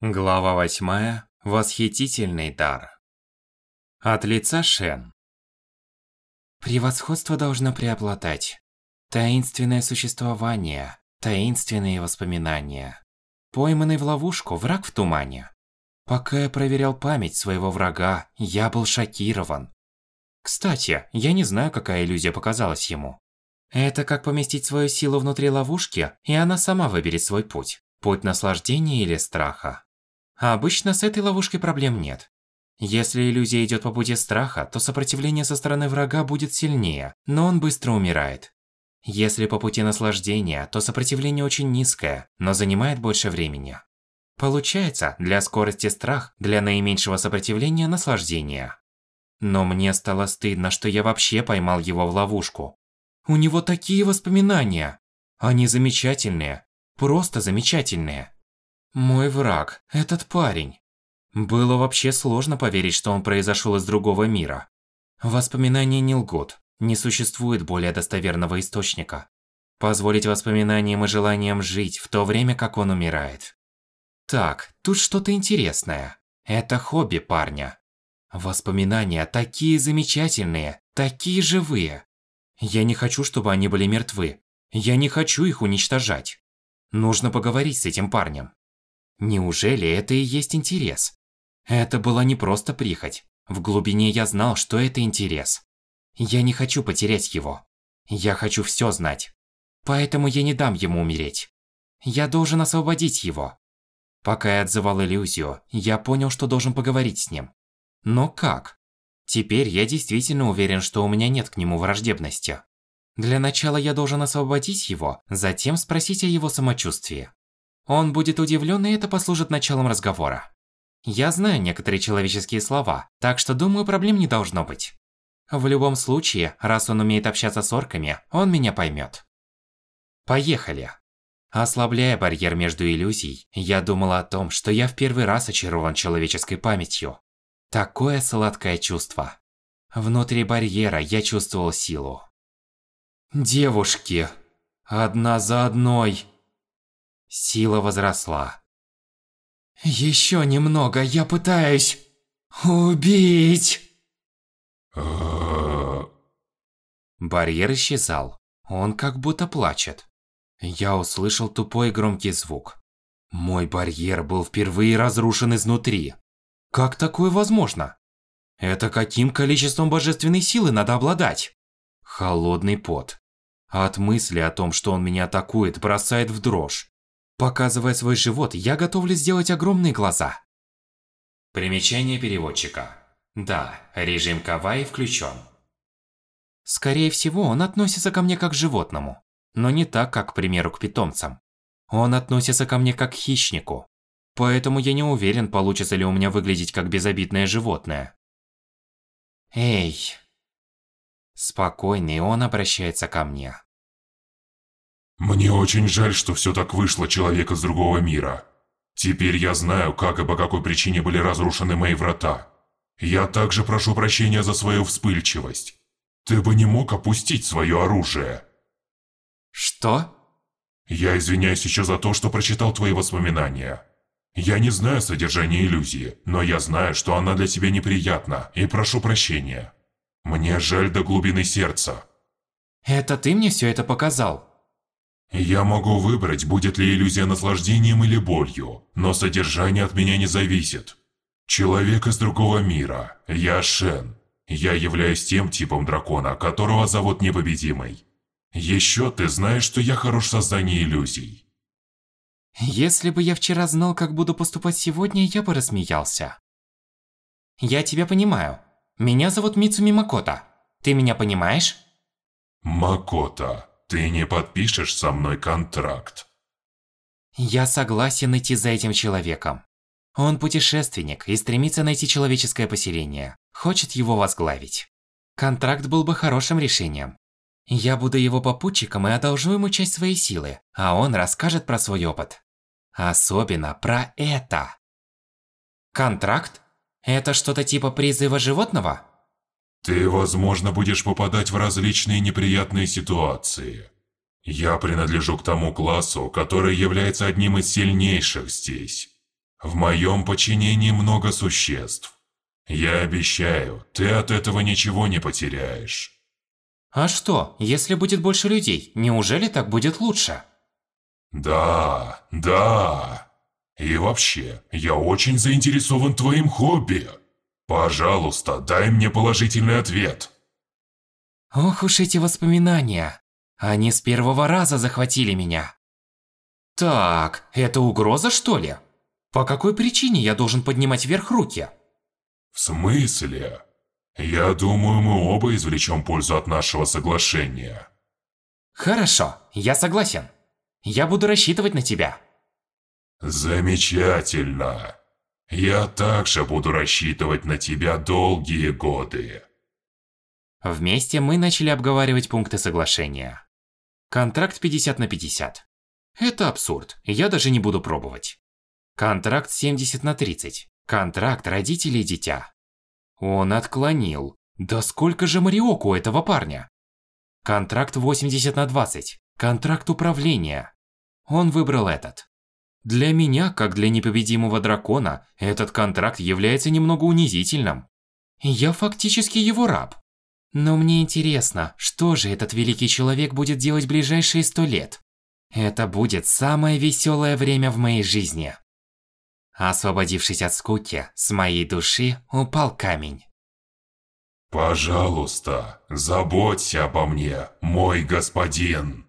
Глава восьмая. Восхитительный дар. От лица Шен. Превосходство должно преобладать. Таинственное существование, таинственные воспоминания. Пойманный в ловушку враг в тумане. Пока я проверял память своего врага, я был шокирован. Кстати, я не знаю, какая иллюзия показалась ему. Это как поместить свою силу внутри ловушки, и она сама выберет свой путь. Путь наслаждения или страха. А обычно с этой ловушкой проблем нет. Если иллюзия идет по пути страха, то сопротивление со стороны врага будет сильнее, но он быстро умирает. Если по пути наслаждения, то сопротивление очень низкое, но занимает больше времени. Получается, для скорости страх, для наименьшего сопротивления наслаждение. Но мне стало стыдно, что я вообще поймал его в ловушку. У него такие воспоминания. Они замечательные. Просто замечательные. Мой враг, этот парень. Было вообще сложно поверить, что он произошел из другого мира. Воспоминания не лгут, не существует более достоверного источника. Позволить воспоминаниям и желаниям жить в то время, как он умирает. Так, тут что-то интересное. Это хобби парня. Воспоминания такие замечательные, такие живые. Я не хочу, чтобы они были мертвы. Я не хочу их уничтожать. Нужно поговорить с этим парнем. Неужели это и есть интерес? Это была не просто прихоть. В глубине я знал, что это интерес. Я не хочу потерять его. Я хочу все знать. Поэтому я не дам ему умереть. Я должен освободить его. Пока я отзывал иллюзию, я понял, что должен поговорить с ним. Но как? Теперь я действительно уверен, что у меня нет к нему враждебности. Для начала я должен освободить его, затем спросить о его самочувствии. Он будет удивлен, и это послужит началом разговора. Я знаю некоторые человеческие слова, так что думаю, проблем не должно быть. В любом случае, раз он умеет общаться с орками, он меня поймет. Поехали. Ослабляя барьер между иллюзий, я думала о том, что я в первый раз очарован человеческой памятью. Такое сладкое чувство. Внутри барьера я чувствовал силу. Девушки. Одна за одной. Сила возросла. Еще немного, я пытаюсь убить. Барьер исчезал. Он как будто плачет. Я услышал тупой громкий звук. Мой барьер был впервые разрушен изнутри. Как такое возможно? Это каким количеством божественной силы надо обладать? Холодный пот. От мысли о том, что он меня атакует, бросает в дрожь. Показывая свой живот, я готовлю сделать огромные глаза. Примечание переводчика. Да, режим Кавай включен. Скорее всего, он относится ко мне как к животному. Но не так, как, к примеру, к питомцам. Он относится ко мне как к хищнику. Поэтому я не уверен, получится ли у меня выглядеть как безобидное животное. Эй. Спокойный он обращается ко мне. Мне очень жаль, что все так вышло, человек из другого мира. Теперь я знаю, как и по какой причине были разрушены мои врата. Я также прошу прощения за свою вспыльчивость. Ты бы не мог опустить свое оружие. Что? Я извиняюсь еще за то, что прочитал твои воспоминания. Я не знаю содержание иллюзии, но я знаю, что она для тебя неприятна, и прошу прощения. Мне жаль до глубины сердца. Это ты мне все это показал? Я могу выбрать, будет ли иллюзия наслаждением или болью, но содержание от меня не зависит. Человек из другого мира. Я Шен. Я являюсь тем типом дракона, которого зовут Непобедимый. Еще ты знаешь, что я хорош в создании иллюзий. Если бы я вчера знал, как буду поступать сегодня, я бы рассмеялся. Я тебя понимаю. Меня зовут Мицуми Макота. Ты меня понимаешь? Макота. Ты не подпишешь со мной контракт. Я согласен идти за этим человеком. Он путешественник и стремится найти человеческое поселение. Хочет его возглавить. Контракт был бы хорошим решением. Я буду его попутчиком и одолжу ему часть своей силы, а он расскажет про свой опыт. Особенно про это. Контракт? Это что-то типа призыва животного? Ты, возможно, будешь попадать в различные неприятные ситуации. Я принадлежу к тому классу, который является одним из сильнейших здесь. В моем подчинении много существ. Я обещаю, ты от этого ничего не потеряешь. А что, если будет больше людей, неужели так будет лучше? Да, да. И вообще, я очень заинтересован твоим хобби. Пожалуйста, дай мне положительный ответ. Ох уж эти воспоминания. Они с первого раза захватили меня. Так, это угроза, что ли? По какой причине я должен поднимать вверх руки? В смысле? Я думаю, мы оба извлечем пользу от нашего соглашения. Хорошо, я согласен. Я буду рассчитывать на тебя. Замечательно. Я также буду рассчитывать на тебя долгие годы. Вместе мы начали обговаривать пункты соглашения. Контракт 50 на 50. Это абсурд, я даже не буду пробовать. Контракт 70 на 30. Контракт родителей и дитя. Он отклонил. Да сколько же Мариоку у этого парня? Контракт 80 на 20. Контракт управления. Он выбрал этот. Для меня, как для непобедимого дракона, этот контракт является немного унизительным. Я фактически его раб. Но мне интересно, что же этот великий человек будет делать в ближайшие сто лет? Это будет самое веселое время в моей жизни. Освободившись от скуки, с моей души упал камень. Пожалуйста, заботься обо мне, мой господин.